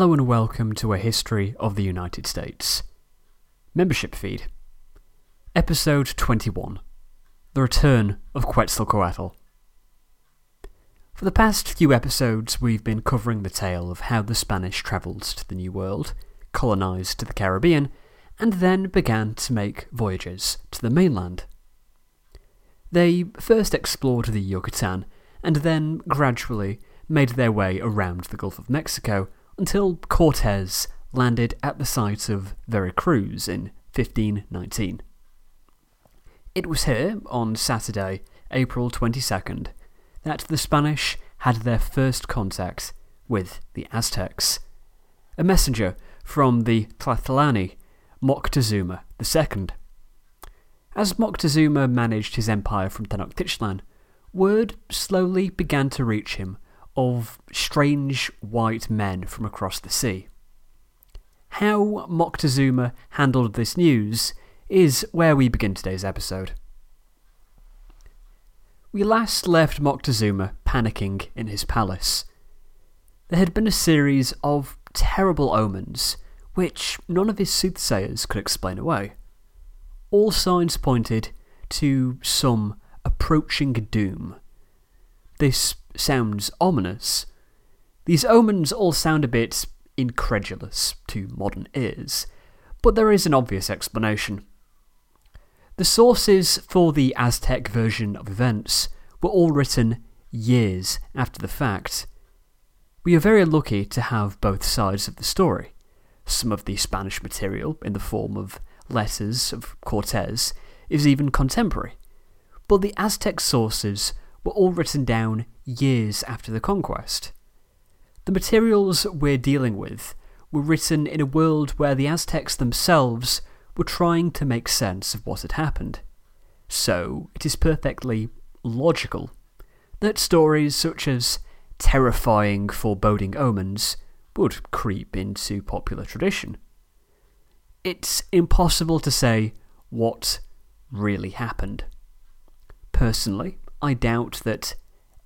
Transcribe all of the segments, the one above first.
Hello and welcome to a history of the United States. Membership feed. Episode 21 The Return of Quetzalcoatl. For the past few episodes, we've been covering the tale of how the Spanish travelled to the New World, colonised the Caribbean, and then began to make voyages to the mainland. They first explored the Yucatan and then gradually made their way around the Gulf of Mexico until Cortes landed at the site of Veracruz in 1519. It was here, on Saturday, April 22nd, that the Spanish had their first contact with the Aztecs. A messenger from the Tlatoani, Moctezuma II. As Moctezuma managed his empire from Tenochtitlan, word slowly began to reach him of strange white men from across the sea. How Moctezuma handled this news is where we begin today's episode. We last left Moctezuma panicking in his palace. There had been a series of terrible omens, which none of his soothsayers could explain away. All signs pointed to some approaching doom. This sounds ominous. These omens all sound a bit incredulous to modern ears, but there is an obvious explanation. The sources for the Aztec version of events were all written years after the fact. We are very lucky to have both sides of the story. Some of the Spanish material, in the form of letters of Cortes, is even contemporary, but the Aztec sources were all written down years after the conquest. The materials we're dealing with were written in a world where the Aztecs themselves were trying to make sense of what had happened. So it is perfectly logical that stories such as terrifying, foreboding omens would creep into popular tradition. It's impossible to say what really happened. Personally, I doubt that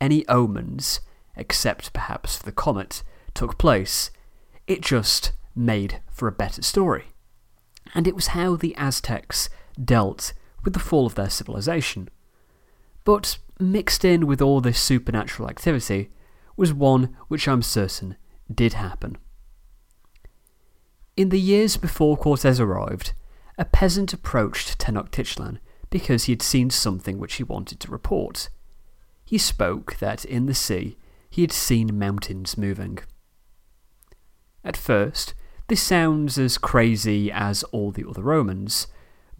any omens, except perhaps for the comet, took place. It just made for a better story. And it was how the Aztecs dealt with the fall of their civilization. But mixed in with all this supernatural activity was one which I'm certain did happen. In the years before Cortes arrived, a peasant approached Tenochtitlan because he had seen something which he wanted to report. He spoke that in the sea he had seen mountains moving. At first, this sounds as crazy as all the other Romans,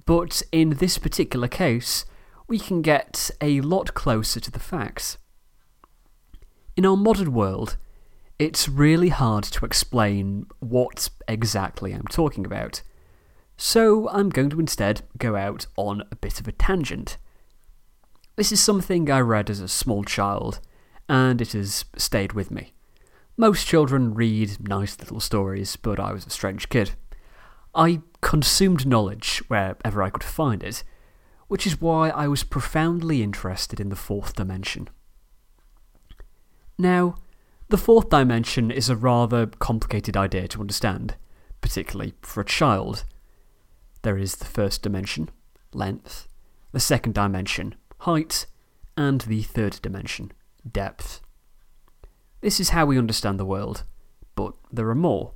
but in this particular case, we can get a lot closer to the facts. In our modern world, it's really hard to explain what exactly I'm talking about, so I'm going to instead go out on a bit of a tangent. This is something I read as a small child, and it has stayed with me. Most children read nice little stories, but I was a strange kid. I consumed knowledge wherever I could find it, which is why I was profoundly interested in the fourth dimension. Now, the fourth dimension is a rather complicated idea to understand, particularly for a child. There is the first dimension, length, the second dimension, height, and the third dimension, depth. This is how we understand the world, but there are more.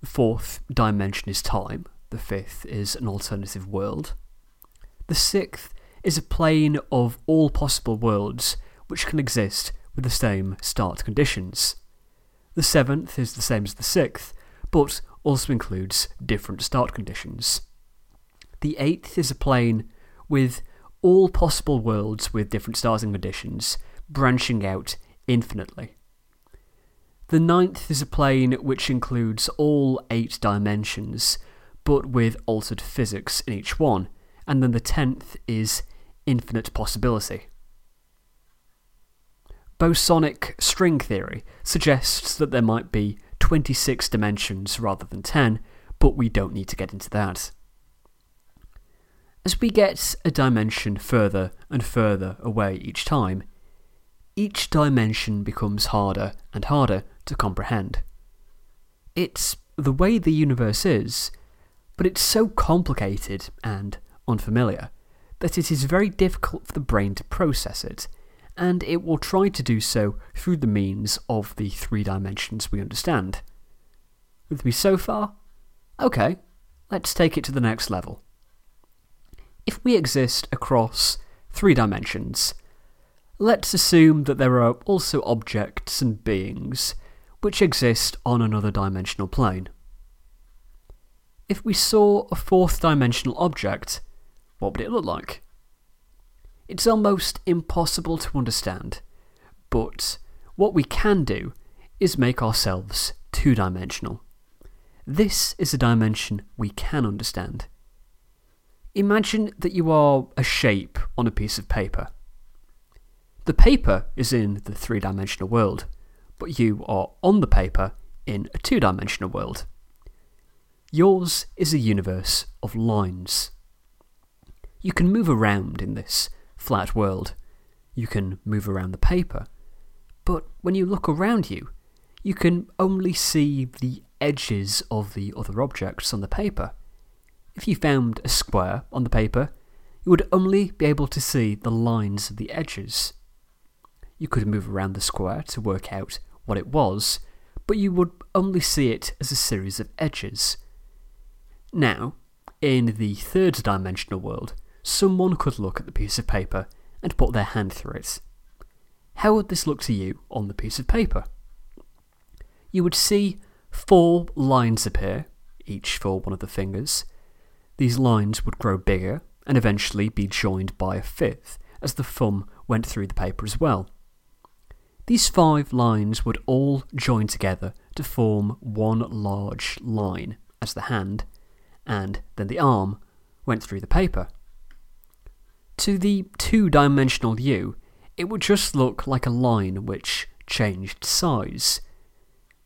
The fourth dimension is time, the fifth is an alternative world. The sixth is a plane of all possible worlds which can exist with the same start conditions. The seventh is the same as the sixth, but also includes different start conditions. The eighth is a plane with all possible worlds with different stars and conditions, branching out infinitely. The ninth is a plane which includes all eight dimensions, but with altered physics in each one, and then the tenth is infinite possibility. Bosonic string theory suggests that there might be 26 dimensions rather than 10, but we don't need to get into that. As we get a dimension further and further away each time, each dimension becomes harder and harder to comprehend. It's the way the universe is, but it's so complicated and unfamiliar that it is very difficult for the brain to process it, and it will try to do so through the means of the three dimensions we understand. With me so far? Okay, let's take it to the next level. If we exist across three dimensions, let's assume that there are also objects and beings which exist on another dimensional plane. If we saw a fourth dimensional object, what would it look like? It's almost impossible to understand, but what we can do is make ourselves two dimensional. This is a dimension we can understand. Imagine that you are a shape on a piece of paper. The paper is in the three dimensional world, but you are on the paper in a two dimensional world. Yours is a universe of lines. You can move around in this flat world. You can move around the paper. But when you look around you, you can only see the edges of the other objects on the paper. If you found a square on the paper, you would only be able to see the lines of the edges. You could move around the square to work out what it was, but you would only see it as a series of edges. Now, in the third dimensional world, someone could look at the piece of paper and put their hand through it. How would this look to you on the piece of paper? You would see four lines appear, each for one of the fingers. These lines would grow bigger and eventually be joined by a fifth as the thumb went through the paper as well. These five lines would all join together to form one large line as the hand, and then the arm went through the paper. To the two dimensional you, it would just look like a line which changed size.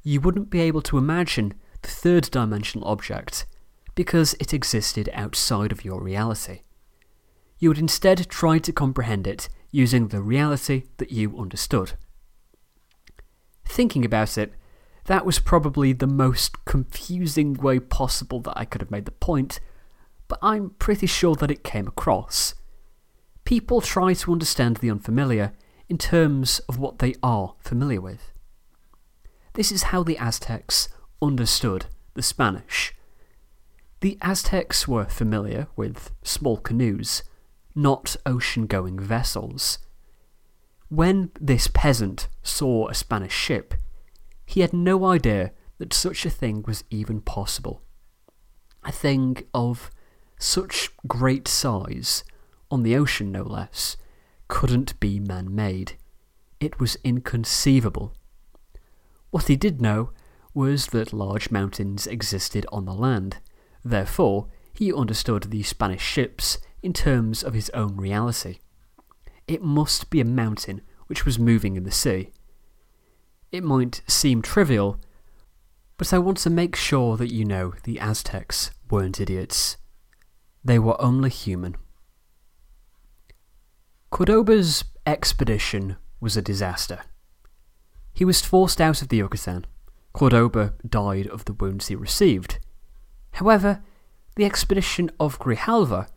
You wouldn't be able to imagine the third dimensional object because it existed outside of your reality. You would instead try to comprehend it using the reality that you understood. Thinking about it, that was probably the most confusing way possible that I could have made the point, but I'm pretty sure that it came across. People try to understand the unfamiliar in terms of what they are familiar with. This is how the Aztecs understood the Spanish. The Aztecs were familiar with small canoes, not ocean going vessels. When this peasant saw a Spanish ship, he had no idea that such a thing was even possible. A thing of such great size, on the ocean no less, couldn't be man made. It was inconceivable. What he did know was that large mountains existed on the land. Therefore, he understood the Spanish ships in terms of his own reality. It must be a mountain which was moving in the sea. It might seem trivial, but I want to make sure that you know the Aztecs weren't idiots. They were only human. Cordoba's expedition was a disaster. He was forced out of the Yucatan. Cordoba died of the wounds he received. However, the expedition of Grijalva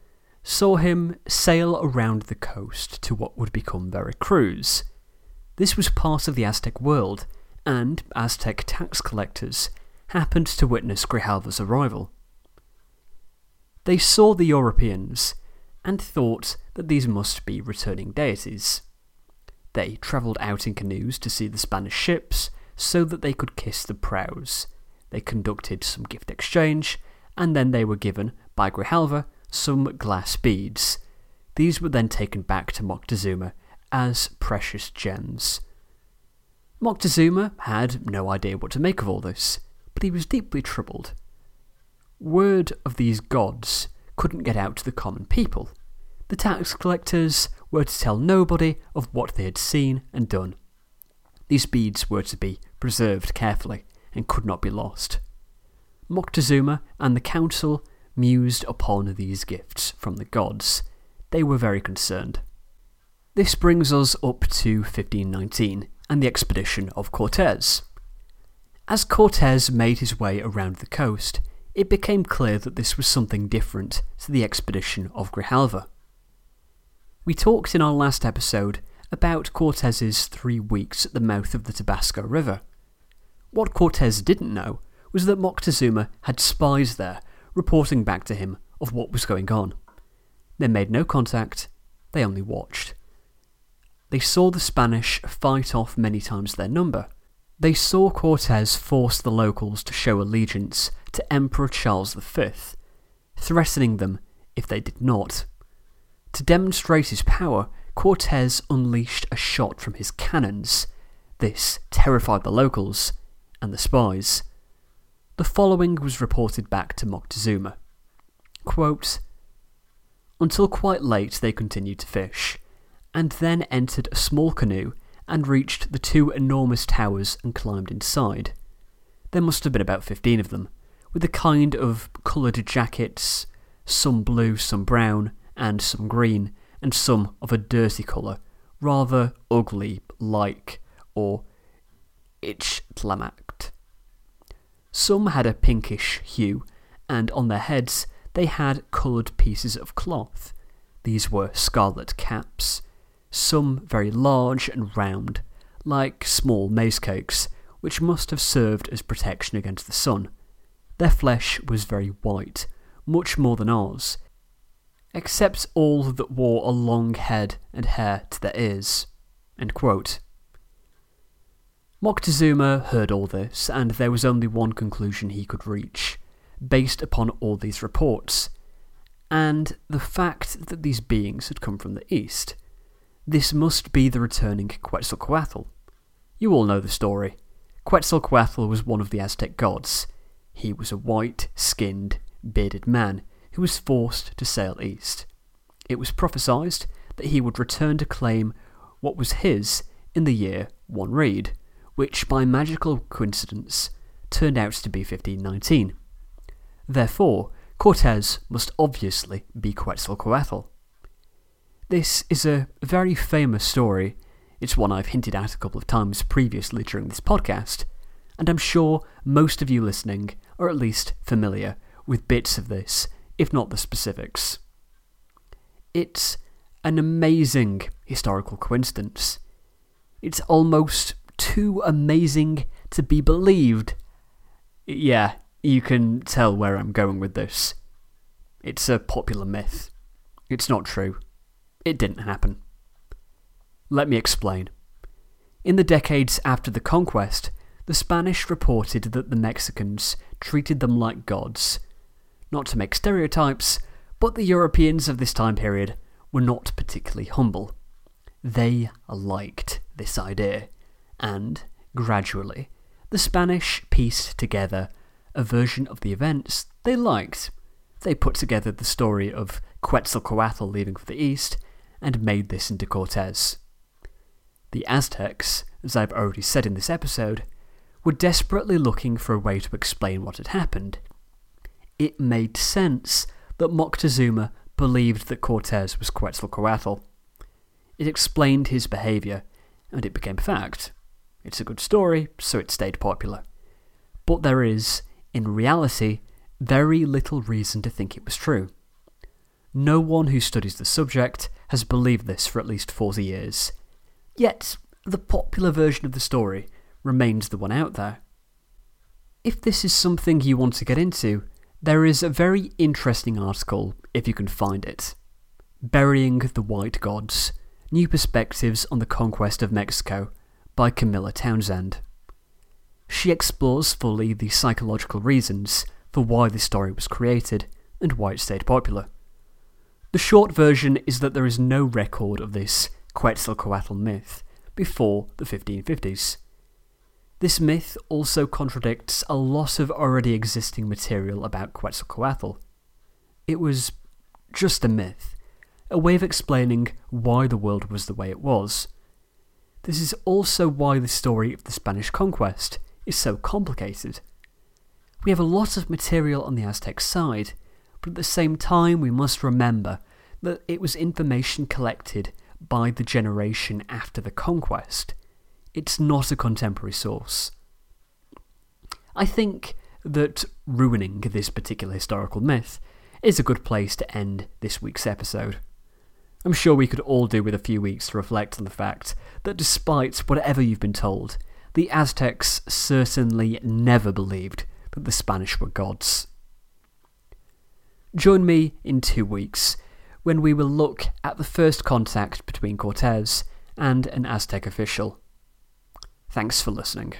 saw him sail around the coast to what would become Veracruz. This was part of the Aztec world, and Aztec tax collectors happened to witness Grijalva's arrival. They saw the Europeans and thought that these must be returning deities. They travelled out in canoes to see the Spanish ships so that they could kiss the prows. They conducted some gift exchange, and then they were given, by Grijalva, some glass beads. These were then taken back to Moctezuma as precious gems. Moctezuma had no idea what to make of all this, but he was deeply troubled. Word of these gods couldn't get out to the common people. The tax collectors were to tell nobody of what they had seen and done. These beads were to be preserved carefully and could not be lost. Moctezuma and the council mused upon these gifts from the gods. They were very concerned. This brings us up to 1519 and the expedition of Cortes. As Cortes made his way around the coast, it became clear that this was something different to the expedition of Grijalva. We talked in our last episode about Cortes's three weeks at the mouth of the Tabasco River. What Cortes didn't know was that Moctezuma had spies there reporting back to him of what was going on. They made no contact, they only watched. They saw the Spanish fight off many times their number. They saw Cortes force the locals to show allegiance to Emperor Charles V, threatening them if they did not. To demonstrate his power, Cortes unleashed a shot from his cannons. This terrified the locals and the spies. The following was reported back to Moctezuma. Quote, Until quite late they continued to fish, and then entered a small canoe and reached the two enormous towers and climbed inside. There must have been about fifteen of them, with a kind of coloured jackets, some blue, some brown, and some green, and some of a dirty colour, rather ugly like, or Ixtlamact. Some had a pinkish hue, and on their heads they had coloured pieces of cloth. These were scarlet caps, some very large and round, like small maize cakes, which must have served as protection against the sun. Their flesh was very white, much more than ours, except all that wore a long head and hair to their ears. Moctezuma heard all this, and there was only one conclusion he could reach, based upon all these reports, and the fact that these beings had come from the east. This must be the returning Quetzalcoatl. You all know the story. Quetzalcoatl was one of the Aztec gods. He was a white skinned, bearded man who was forced to sail east. It was prophesied that he would return to claim what was his in the year one reed, which by magical coincidence turned out to be 1519. Therefore, Cortes must obviously be Quetzalcoatl. This is a very famous story. It's one I've hinted at a couple of times previously during this podcast, and I'm sure most of you listening are at least familiar with bits of this, if not the specifics. It's an amazing historical coincidence. It's almost too amazing to be believed. Yeah, you can tell where I'm going with this. It's a popular myth. It's not true. It didn't happen. Let me explain. In the decades after the conquest, the Spanish reported that the Mexicans treated them like gods. Not to make stereotypes, but the Europeans of this time period were not particularly humble. They liked this idea, and, gradually, the Spanish pieced together a version of the events they liked. They put together the story of Quetzalcoatl leaving for the east and made this into Cortes. The Aztecs, as I've already said in this episode, were desperately looking for a way to explain what had happened. It made sense that Moctezuma believed that Cortes was Quetzalcoatl. It explained his behaviour, and it became fact. It's a good story, so it stayed popular. But there is, in reality, very little reason to think it was true. No one who studies the subject has believed this for at least 40 years. Yet, the popular version of the story remains the one out there. If this is something you want to get into, there is a very interesting article, if you can find it. Burying the White Gods New Perspectives on the Conquest of Mexico by Camilla Townsend. She explores fully the psychological reasons for why this story was created and why it stayed popular. The short version is that there is no record of this Quetzalcoatl myth before the 1550s. This myth also contradicts a lot of already existing material about Quetzalcoatl. It was just a myth, a way of explaining why the world was the way it was. This is also why the story of the Spanish conquest is so complicated. We have a lot of material on the Aztec side, but at the same time we must remember that it was information collected by the generation after the conquest. It's not a contemporary source. I think that ruining this particular historical myth is a good place to end this week's episode. I'm sure we could all do with a few weeks to reflect on the fact that despite whatever you've been told, the Aztecs certainly never believed that the Spanish were gods. Join me in two weeks when we will look at the first contact between Cortez and an Aztec official. Thanks for listening.